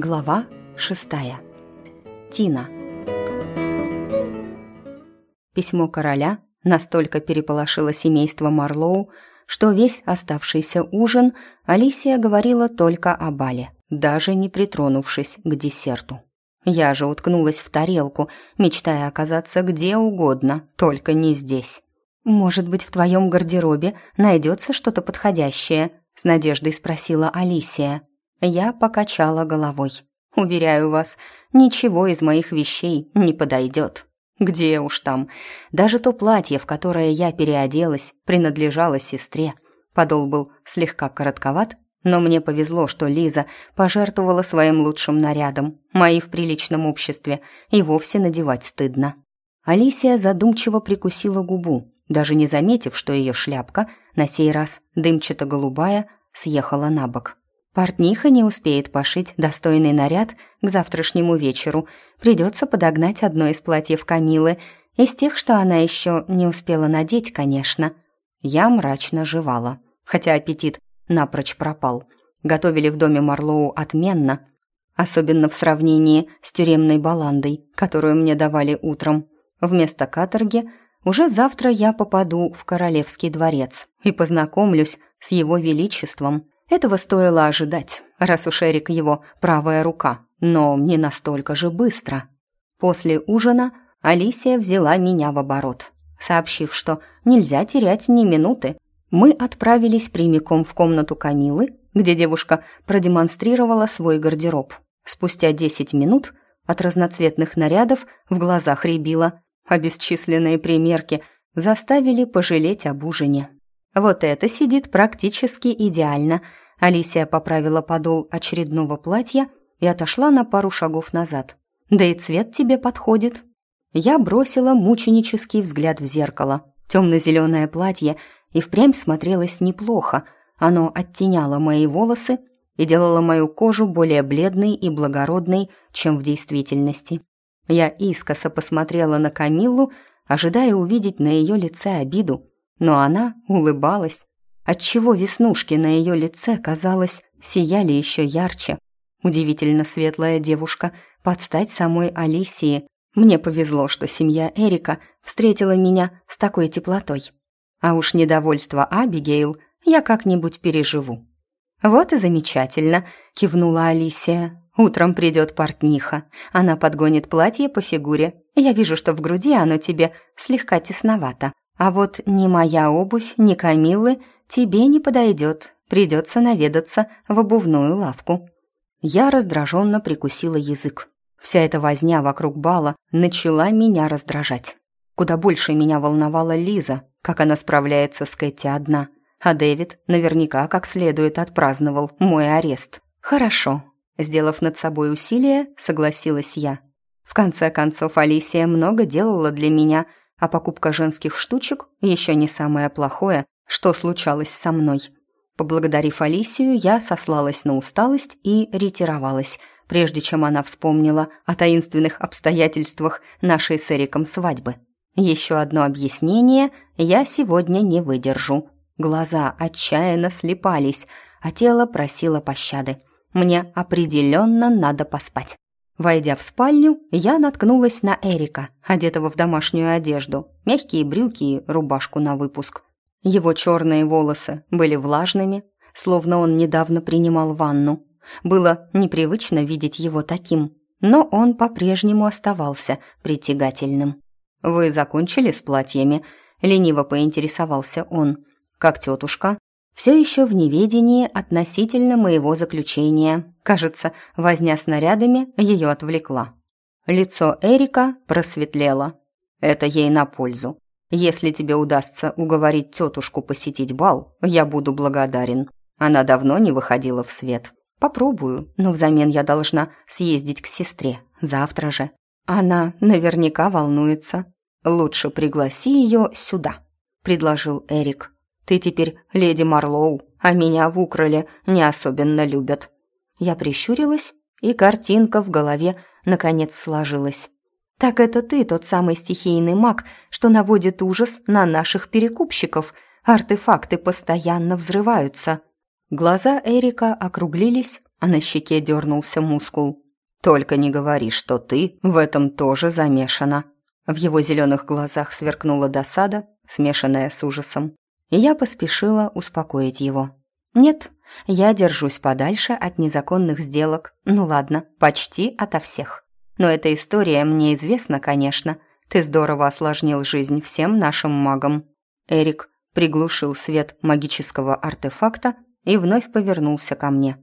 Глава шестая. Тина. Письмо короля настолько переполошило семейство Марлоу, что весь оставшийся ужин Алисия говорила только о бале, даже не притронувшись к десерту. Я же уткнулась в тарелку, мечтая оказаться где угодно, только не здесь. «Может быть, в твоем гардеробе найдется что-то подходящее?» — с надеждой спросила Алисия. Я покачала головой. «Уверяю вас, ничего из моих вещей не подойдет. Где уж там. Даже то платье, в которое я переоделась, принадлежало сестре. Подол был слегка коротковат, но мне повезло, что Лиза пожертвовала своим лучшим нарядом. Мои в приличном обществе и вовсе надевать стыдно. Алисия задумчиво прикусила губу, даже не заметив, что ее шляпка, на сей раз дымчато-голубая, съехала на бок. Портниха не успеет пошить достойный наряд к завтрашнему вечеру. Придется подогнать одно из платьев Камилы, из тех, что она еще не успела надеть, конечно. Я мрачно жевала, хотя аппетит напрочь пропал. Готовили в доме Марлоу отменно, особенно в сравнении с тюремной баландой, которую мне давали утром. Вместо каторги уже завтра я попаду в королевский дворец и познакомлюсь с его величеством. Этого стоило ожидать, раз уж Эрик его правая рука, но не настолько же быстро. После ужина Алисия взяла меня в оборот, сообщив, что нельзя терять ни минуты, мы отправились прямиком в комнату Камилы, где девушка продемонстрировала свой гардероб. Спустя десять минут от разноцветных нарядов в глазах рябило, а бесчисленные примерки заставили пожалеть об ужине. Вот это сидит практически идеально. Алисия поправила подол очередного платья и отошла на пару шагов назад. Да и цвет тебе подходит. Я бросила мученический взгляд в зеркало. Темно-зеленое платье и впрямь смотрелось неплохо. Оно оттеняло мои волосы и делало мою кожу более бледной и благородной, чем в действительности. Я искоса посмотрела на Камиллу, ожидая увидеть на ее лице обиду, но она улыбалась, отчего веснушки на ее лице, казалось, сияли еще ярче. Удивительно светлая девушка, под стать самой Алисии. Мне повезло, что семья Эрика встретила меня с такой теплотой. А уж недовольство Абигейл я как-нибудь переживу. «Вот и замечательно», — кивнула Алисия. «Утром придет портниха. Она подгонит платье по фигуре. Я вижу, что в груди оно тебе слегка тесновато. А вот ни моя обувь, ни Камиллы тебе не подойдет. Придется наведаться в обувную лавку». Я раздраженно прикусила язык. Вся эта возня вокруг бала начала меня раздражать. Куда больше меня волновала Лиза, как она справляется с Кэти одна. А Дэвид наверняка как следует отпраздновал мой арест. Хорошо. Сделав над собой усилие, согласилась я. В конце концов, Алисия много делала для меня, а покупка женских штучек еще не самое плохое, что случалось со мной. Поблагодарив Алисию, я сослалась на усталость и ретировалась, прежде чем она вспомнила о таинственных обстоятельствах нашей с Эриком свадьбы. Еще одно объяснение я сегодня не выдержу. Глаза отчаянно слепались, а тело просило пощады. Мне определенно надо поспать. Войдя в спальню, я наткнулась на Эрика, одетого в домашнюю одежду, мягкие брюки и рубашку на выпуск. Его черные волосы были влажными, словно он недавно принимал ванну. Было непривычно видеть его таким, но он по-прежнему оставался притягательным. «Вы закончили с платьями?» — лениво поинтересовался он. «Как тетушка?» «Все еще в неведении относительно моего заключения. Кажется, возня с нарядами ее отвлекла». Лицо Эрика просветлело. «Это ей на пользу. Если тебе удастся уговорить тетушку посетить бал, я буду благодарен. Она давно не выходила в свет. Попробую, но взамен я должна съездить к сестре. Завтра же. Она наверняка волнуется. Лучше пригласи ее сюда, предложил Эрик. Ты теперь леди Марлоу, а меня в Украле не особенно любят. Я прищурилась, и картинка в голове наконец сложилась. Так это ты тот самый стихийный маг, что наводит ужас на наших перекупщиков. Артефакты постоянно взрываются. Глаза Эрика округлились, а на щеке дернулся мускул. «Только не говори, что ты в этом тоже замешана». В его зеленых глазах сверкнула досада, смешанная с ужасом. И я поспешила успокоить его. «Нет, я держусь подальше от незаконных сделок. Ну ладно, почти ото всех. Но эта история мне известна, конечно. Ты здорово осложнил жизнь всем нашим магам». Эрик приглушил свет магического артефакта и вновь повернулся ко мне.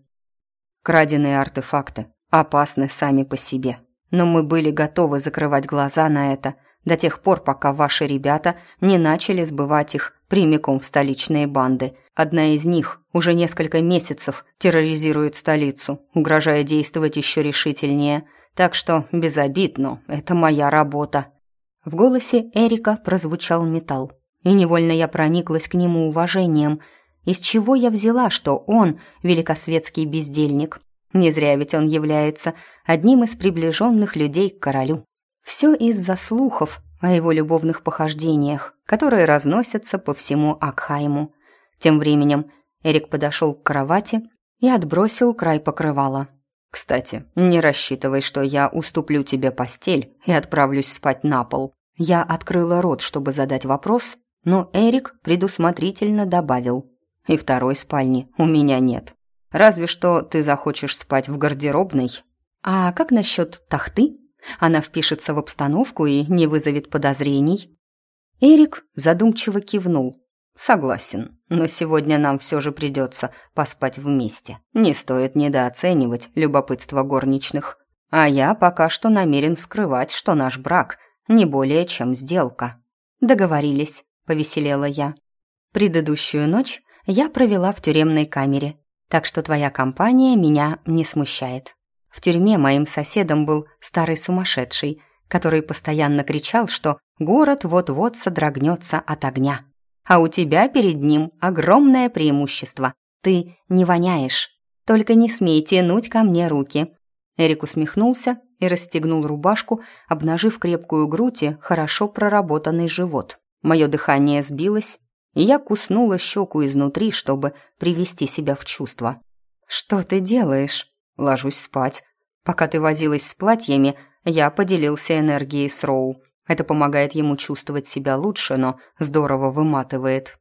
Краденые артефакты опасны сами по себе, но мы были готовы закрывать глаза на это до тех пор, пока ваши ребята не начали сбывать их прямиком в столичные банды. Одна из них уже несколько месяцев терроризирует столицу, угрожая действовать еще решительнее. Так что без обид, но это моя работа. В голосе Эрика прозвучал металл, и невольно я прониклась к нему уважением – из чего я взяла, что он великосветский бездельник? Не зря ведь он является одним из приближенных людей к королю. Все из-за слухов о его любовных похождениях, которые разносятся по всему Акхайму. Тем временем Эрик подошел к кровати и отбросил край покрывала. «Кстати, не рассчитывай, что я уступлю тебе постель и отправлюсь спать на пол». Я открыла рот, чтобы задать вопрос, но Эрик предусмотрительно добавил – и второй спальни у меня нет. Разве что ты захочешь спать в гардеробной. А как насчет тахты? Она впишется в обстановку и не вызовет подозрений. Эрик задумчиво кивнул. Согласен, но сегодня нам все же придется поспать вместе. Не стоит недооценивать любопытство горничных. А я пока что намерен скрывать, что наш брак не более чем сделка. Договорились, повеселела я. Предыдущую ночь я провела в тюремной камере, так что твоя компания меня не смущает. В тюрьме моим соседом был старый сумасшедший, который постоянно кричал, что город вот-вот содрогнется от огня. А у тебя перед ним огромное преимущество. Ты не воняешь. Только не смей тянуть ко мне руки». Эрик усмехнулся и расстегнул рубашку, обнажив крепкую грудь и хорошо проработанный живот. Мое дыхание сбилось, и я куснула щеку изнутри, чтобы привести себя в чувство. «Что ты делаешь?» «Ложусь спать. Пока ты возилась с платьями, я поделился энергией с Роу. Это помогает ему чувствовать себя лучше, но здорово выматывает».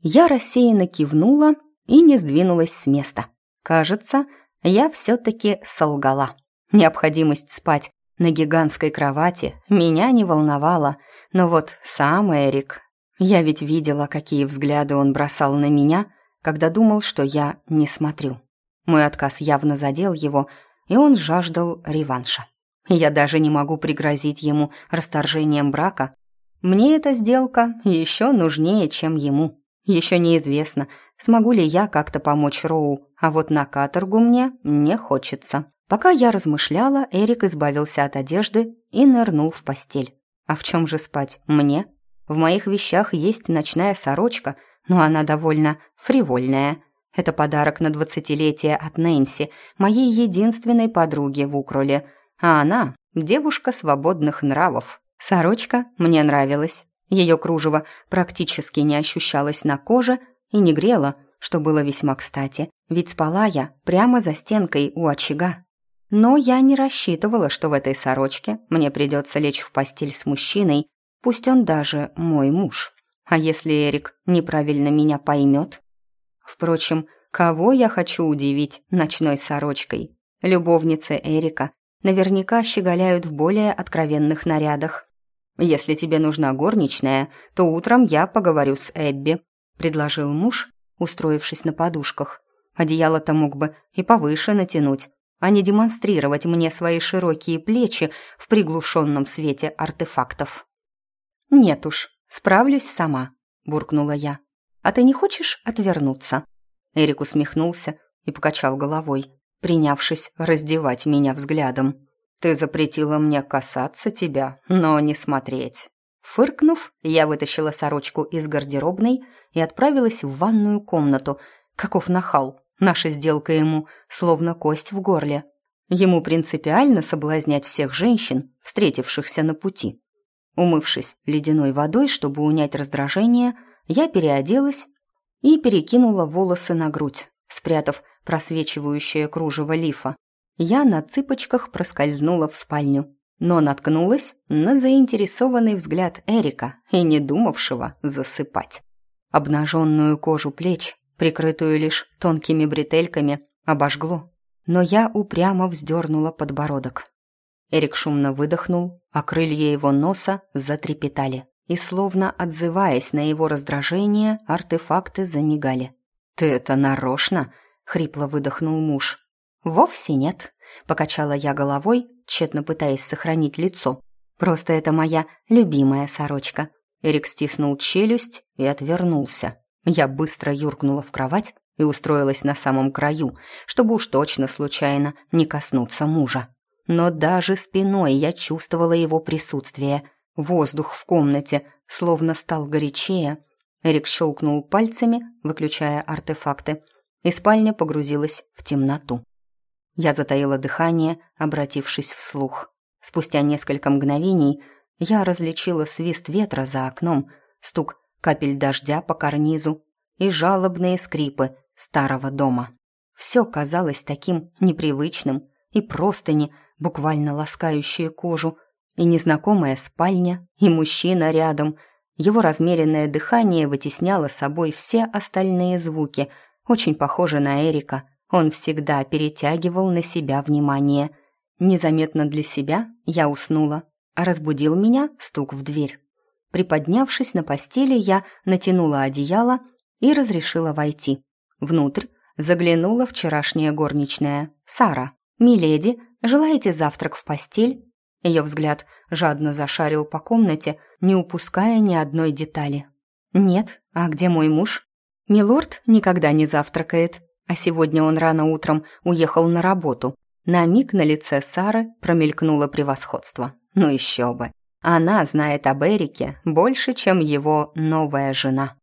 Я рассеянно кивнула и не сдвинулась с места. Кажется, я все-таки солгала. Необходимость спать на гигантской кровати меня не волновала, но вот сам Эрик я ведь видела, какие взгляды он бросал на меня, когда думал, что я не смотрю. Мой отказ явно задел его, и он жаждал реванша. Я даже не могу пригрозить ему расторжением брака. Мне эта сделка еще нужнее, чем ему. Еще неизвестно, смогу ли я как-то помочь Роу, а вот на каторгу мне не хочется. Пока я размышляла, Эрик избавился от одежды и нырнул в постель. А в чем же спать? Мне? В моих вещах есть ночная сорочка, но она довольно фривольная. Это подарок на двадцатилетие от Нэнси, моей единственной подруги в Укроле. А она – девушка свободных нравов. Сорочка мне нравилась. Ее кружево практически не ощущалось на коже и не грело, что было весьма кстати, ведь спала я прямо за стенкой у очага. Но я не рассчитывала, что в этой сорочке мне придется лечь в постель с мужчиной, Пусть он даже мой муж. А если Эрик неправильно меня поймет? Впрочем, кого я хочу удивить ночной сорочкой? Любовницы Эрика наверняка щеголяют в более откровенных нарядах. Если тебе нужна горничная, то утром я поговорю с Эбби», — предложил муж, устроившись на подушках. Одеяло-то мог бы и повыше натянуть, а не демонстрировать мне свои широкие плечи в приглушенном свете артефактов. «Нет уж, справлюсь сама», — буркнула я. «А ты не хочешь отвернуться?» Эрик усмехнулся и покачал головой, принявшись раздевать меня взглядом. «Ты запретила мне касаться тебя, но не смотреть». Фыркнув, я вытащила сорочку из гардеробной и отправилась в ванную комнату. Каков нахал! Наша сделка ему словно кость в горле. Ему принципиально соблазнять всех женщин, встретившихся на пути. Умывшись ледяной водой, чтобы унять раздражение, я переоделась и перекинула волосы на грудь, спрятав просвечивающее кружево лифа. Я на цыпочках проскользнула в спальню, но наткнулась на заинтересованный взгляд Эрика и не думавшего засыпать. Обнаженную кожу плеч, прикрытую лишь тонкими бретельками, обожгло, но я упрямо вздернула подбородок. Эрик шумно выдохнул, а крылья его носа затрепетали, и, словно отзываясь на его раздражение, артефакты замигали. «Ты это нарочно?» — хрипло выдохнул муж. «Вовсе нет», — покачала я головой, тщетно пытаясь сохранить лицо. «Просто это моя любимая сорочка». Эрик стиснул челюсть и отвернулся. Я быстро юркнула в кровать и устроилась на самом краю, чтобы уж точно случайно не коснуться мужа. Но даже спиной я чувствовала его присутствие. Воздух в комнате словно стал горячее. Эрик щелкнул пальцами, выключая артефакты, и спальня погрузилась в темноту. Я затаила дыхание, обратившись вслух. Спустя несколько мгновений я различила свист ветра за окном, стук капель дождя по карнизу и жалобные скрипы старого дома. Все казалось таким непривычным, и простыни, буквально ласкающие кожу, и незнакомая спальня, и мужчина рядом. Его размеренное дыхание вытесняло собой все остальные звуки, очень похоже на Эрика. Он всегда перетягивал на себя внимание. Незаметно для себя я уснула, а разбудил меня стук в дверь. Приподнявшись на постели, я натянула одеяло и разрешила войти. Внутрь заглянула вчерашняя горничная, Сара. «Миледи, желаете завтрак в постель?» Ее взгляд жадно зашарил по комнате, не упуская ни одной детали. «Нет, а где мой муж?» «Милорд никогда не завтракает, а сегодня он рано утром уехал на работу». На миг на лице Сары промелькнуло превосходство. Ну еще бы. Она знает об Эрике больше, чем его новая жена.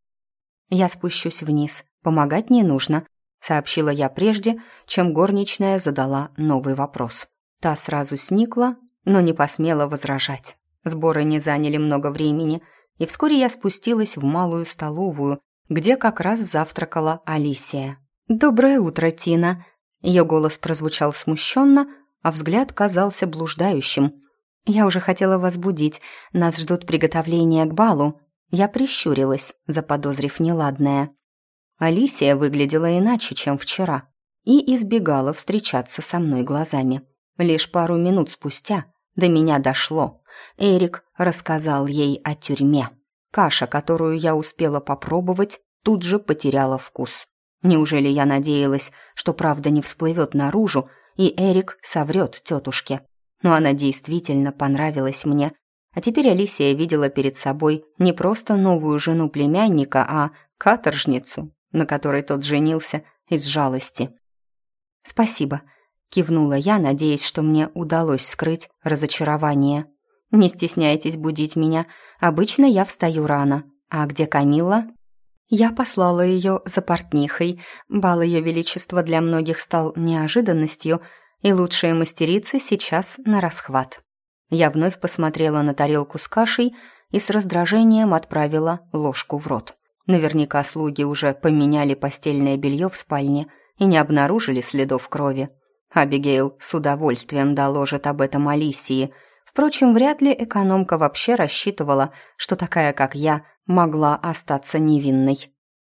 «Я спущусь вниз. Помогать не нужно сообщила я прежде, чем горничная задала новый вопрос. Та сразу сникла, но не посмела возражать. Сборы не заняли много времени, и вскоре я спустилась в малую столовую, где как раз завтракала Алисия. «Доброе утро, Тина!» Ее голос прозвучал смущенно, а взгляд казался блуждающим. «Я уже хотела вас будить, нас ждут приготовления к балу». Я прищурилась, заподозрив неладное. Алисия выглядела иначе, чем вчера, и избегала встречаться со мной глазами. Лишь пару минут спустя до меня дошло. Эрик рассказал ей о тюрьме. Каша, которую я успела попробовать, тут же потеряла вкус. Неужели я надеялась, что правда не всплывет наружу, и Эрик соврет тетушке? Но она действительно понравилась мне. А теперь Алисия видела перед собой не просто новую жену племянника, а каторжницу, на которой тот женился из жалости. «Спасибо», — кивнула я, надеясь, что мне удалось скрыть разочарование. «Не стесняйтесь будить меня. Обычно я встаю рано. А где Камила?» Я послала ее за портнихой. Бал ее величества для многих стал неожиданностью, и лучшие мастерицы сейчас на расхват. Я вновь посмотрела на тарелку с кашей и с раздражением отправила ложку в рот. Наверняка слуги уже поменяли постельное белье в спальне и не обнаружили следов крови. Абигейл с удовольствием доложит об этом Алисии. Впрочем, вряд ли экономка вообще рассчитывала, что такая, как я, могла остаться невинной.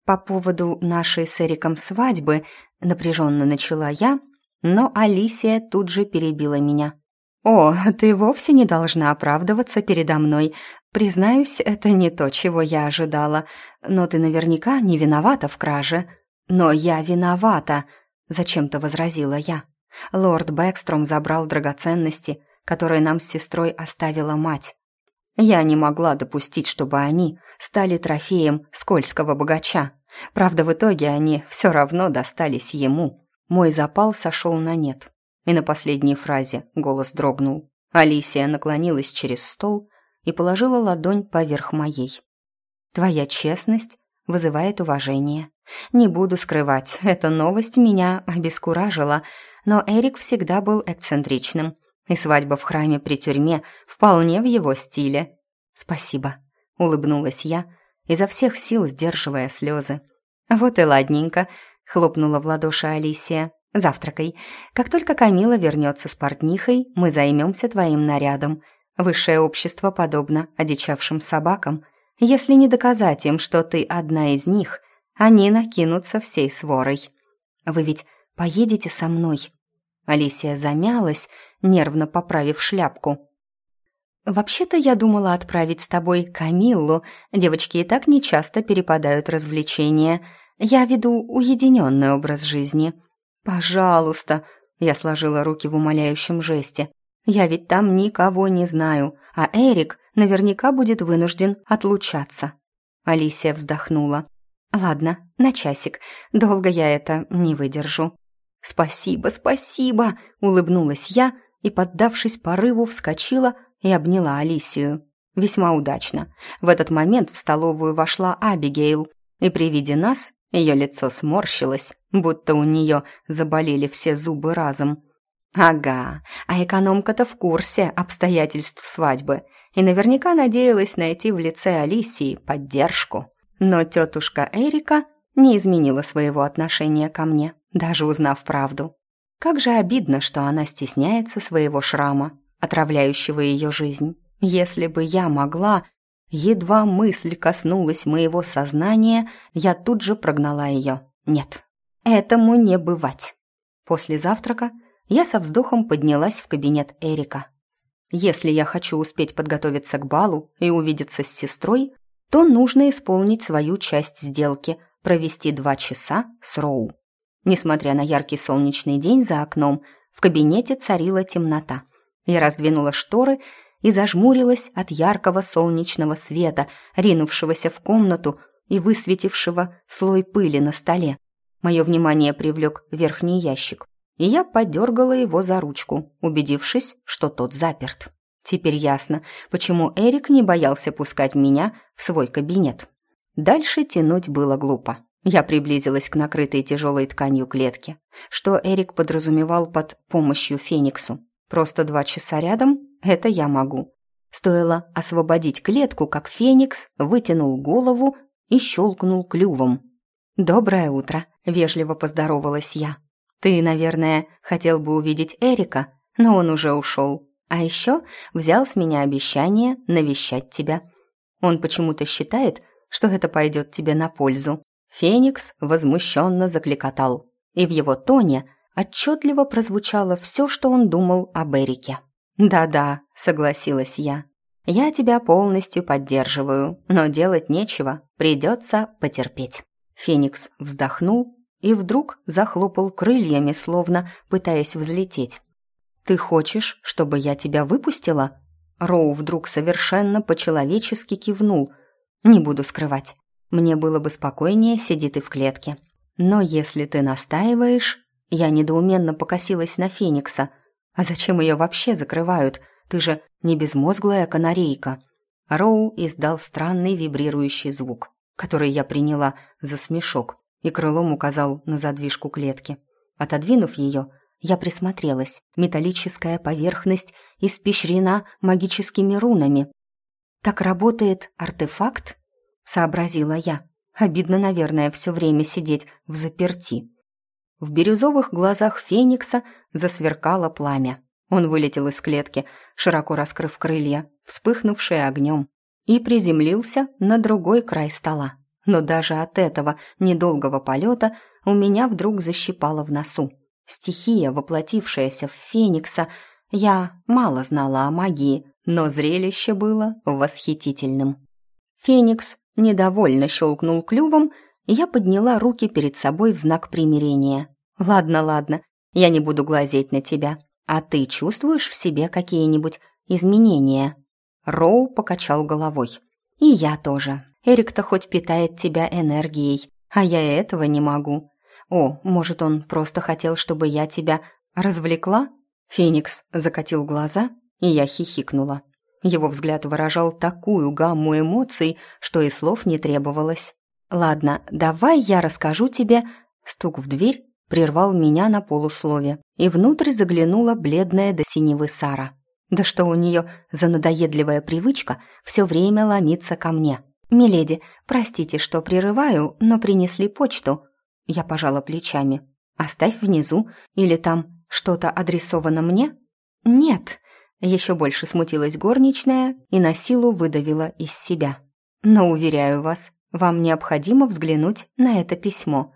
По поводу нашей с Эриком свадьбы напряженно начала я, но Алисия тут же перебила меня. «О, ты вовсе не должна оправдываться передо мной. Признаюсь, это не то, чего я ожидала. Но ты наверняка не виновата в краже». «Но я виновата», — зачем-то возразила я. Лорд Бэкстром забрал драгоценности, которые нам с сестрой оставила мать. Я не могла допустить, чтобы они стали трофеем скользкого богача. Правда, в итоге они все равно достались ему. Мой запал сошел на нет. И на последней фразе голос дрогнул. Алисия наклонилась через стол и положила ладонь поверх моей. «Твоя честность вызывает уважение. Не буду скрывать, эта новость меня обескуражила, но Эрик всегда был эксцентричным, и свадьба в храме при тюрьме вполне в его стиле. «Спасибо», — улыбнулась я, изо всех сил сдерживая слезы. «Вот и ладненько. хлопнула в ладоши Алисия. «Завтракай. Как только Камила вернется с портнихой, мы займемся твоим нарядом. Высшее общество подобно одичавшим собакам. Если не доказать им, что ты одна из них, они накинутся всей сворой. Вы ведь поедете со мной?» Алисия замялась, нервно поправив шляпку. «Вообще-то я думала отправить с тобой Камиллу. Девочки и так нечасто перепадают развлечения. Я веду уединенный образ жизни». «Пожалуйста», — я сложила руки в умоляющем жесте. «Я ведь там никого не знаю, а Эрик наверняка будет вынужден отлучаться». Алисия вздохнула. «Ладно, на часик. Долго я это не выдержу». «Спасибо, спасибо!» — улыбнулась я и, поддавшись порыву, вскочила и обняла Алисию. Весьма удачно. В этот момент в столовую вошла Абигейл, и при виде нас ее лицо сморщилось, будто у нее заболели все зубы разом. Ага, а экономка-то в курсе обстоятельств свадьбы и наверняка надеялась найти в лице Алисии поддержку. Но тетушка Эрика не изменила своего отношения ко мне, даже узнав правду. Как же обидно, что она стесняется своего шрама, отравляющего ее жизнь. Если бы я могла, едва мысль коснулась моего сознания, я тут же прогнала ее. Нет, этому не бывать. После завтрака я со вздохом поднялась в кабинет Эрика. Если я хочу успеть подготовиться к балу и увидеться с сестрой, то нужно исполнить свою часть сделки, провести два часа с Роу. Несмотря на яркий солнечный день за окном, в кабинете царила темнота. Я раздвинула шторы и зажмурилась от яркого солнечного света, ринувшегося в комнату и высветившего слой пыли на столе. Мое внимание привлек верхний ящик, и я подергала его за ручку, убедившись, что тот заперт. Теперь ясно, почему Эрик не боялся пускать меня в свой кабинет. Дальше тянуть было глупо. Я приблизилась к накрытой тяжелой тканью клетке, что Эрик подразумевал под помощью Фениксу. Просто два часа рядом — это я могу. Стоило освободить клетку, как Феникс вытянул голову и щелкнул клювом. «Доброе утро», — вежливо поздоровалась я. «Ты, наверное, хотел бы увидеть Эрика, но он уже ушел. А еще взял с меня обещание навещать тебя. Он почему-то считает, что это пойдет тебе на пользу. Феникс возмущенно закликотал, и в его тоне отчетливо прозвучало все, что он думал об Эрике. «Да-да», — согласилась я, — «я тебя полностью поддерживаю, но делать нечего, придется потерпеть». Феникс вздохнул и вдруг захлопал крыльями, словно пытаясь взлететь. «Ты хочешь, чтобы я тебя выпустила?» Роу вдруг совершенно по-человечески кивнул. «Не буду скрывать. Мне было бы спокойнее, сиди ты в клетке. Но если ты настаиваешь...» Я недоуменно покосилась на Феникса. «А зачем ее вообще закрывают? Ты же не безмозглая канарейка». Роу издал странный вибрирующий звук, который я приняла за смешок, и крылом указал на задвижку клетки. Отодвинув ее, я присмотрелась. Металлическая поверхность испещрена магическими рунами. «Так работает артефакт?» Сообразила я. Обидно, наверное, все время сидеть в заперти. В бирюзовых глазах Феникса засверкало пламя. Он вылетел из клетки, широко раскрыв крылья, вспыхнувшие огнем, и приземлился на другой край стола. Но даже от этого недолгого полета у меня вдруг защипало в носу. Стихия, воплотившаяся в Феникса, я мало знала о магии, но зрелище было восхитительным. Феникс Недовольно щелкнул клювом, и я подняла руки перед собой в знак примирения. «Ладно, ладно, я не буду глазеть на тебя. А ты чувствуешь в себе какие-нибудь изменения?» Роу покачал головой. «И я тоже. Эрик-то хоть питает тебя энергией, а я этого не могу. О, может, он просто хотел, чтобы я тебя развлекла?» Феникс закатил глаза, и я хихикнула. Его взгляд выражал такую гамму эмоций, что и слов не требовалось. «Ладно, давай я расскажу тебе...» Стук в дверь прервал меня на полуслове, и внутрь заглянула бледная до синевы Сара. Да что у нее за надоедливая привычка все время ломиться ко мне. «Миледи, простите, что прерываю, но принесли почту». Я пожала плечами. «Оставь внизу, или там что-то адресовано мне?» «Нет», — еще больше смутилась горничная и на силу выдавила из себя. «Но, уверяю вас, вам необходимо взглянуть на это письмо».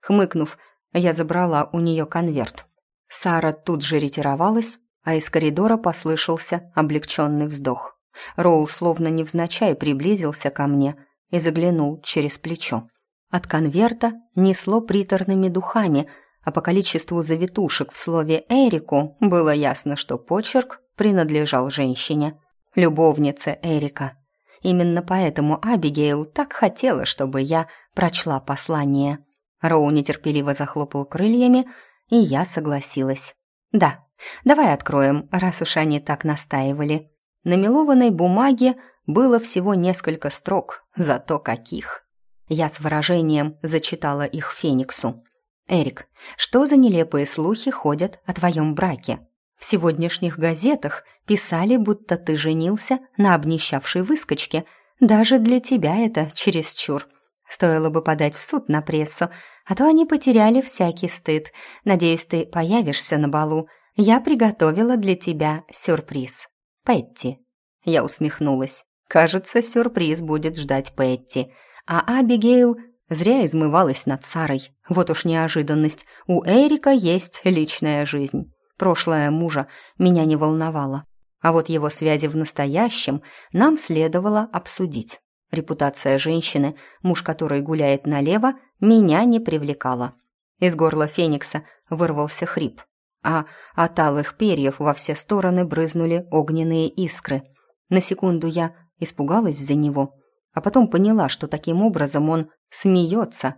Хмыкнув, я забрала у нее конверт. Сара тут же ретировалась, а из коридора послышался облегченный вздох. Роу словно невзначай приблизился ко мне и заглянул через плечо. От конверта несло приторными духами, а по количеству завитушек в слове «Эрику» было ясно, что почерк принадлежал женщине, любовнице Эрика. Именно поэтому Абигейл так хотела, чтобы я прочла послание. Роу нетерпеливо захлопал крыльями, и я согласилась. «Да, давай откроем, раз уж они так настаивали». На мелованной бумаге было всего несколько строк, зато каких. Я с выражением зачитала их Фениксу. «Эрик, что за нелепые слухи ходят о твоем браке? В сегодняшних газетах писали, будто ты женился на обнищавшей выскочке. Даже для тебя это чересчур. Стоило бы подать в суд на прессу, а то они потеряли всякий стыд. Надеюсь, ты появишься на балу. Я приготовила для тебя сюрприз. Петти». Я усмехнулась. «Кажется, сюрприз будет ждать Петти». А Абигейл зря измывалась над Сарой. Вот уж неожиданность. У Эрика есть личная жизнь. Прошлое мужа меня не волновало. А вот его связи в настоящем нам следовало обсудить. Репутация женщины, муж которой гуляет налево, меня не привлекала. Из горла Феникса вырвался хрип, а от алых перьев во все стороны брызнули огненные искры. На секунду я испугалась за него, а потом поняла, что таким образом он смеется.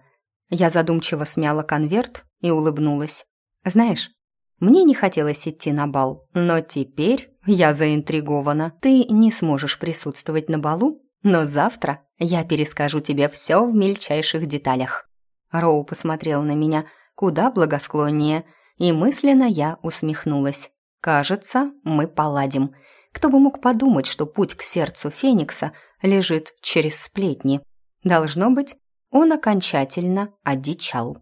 Я задумчиво смяла конверт и улыбнулась. «Знаешь, мне не хотелось идти на бал, но теперь я заинтригована. Ты не сможешь присутствовать на балу, но завтра я перескажу тебе все в мельчайших деталях». Роу посмотрел на меня куда благосклоннее, и мысленно я усмехнулась. «Кажется, мы поладим. Кто бы мог подумать, что путь к сердцу Феникса лежит через сплетни. Должно быть, он окончательно одичал.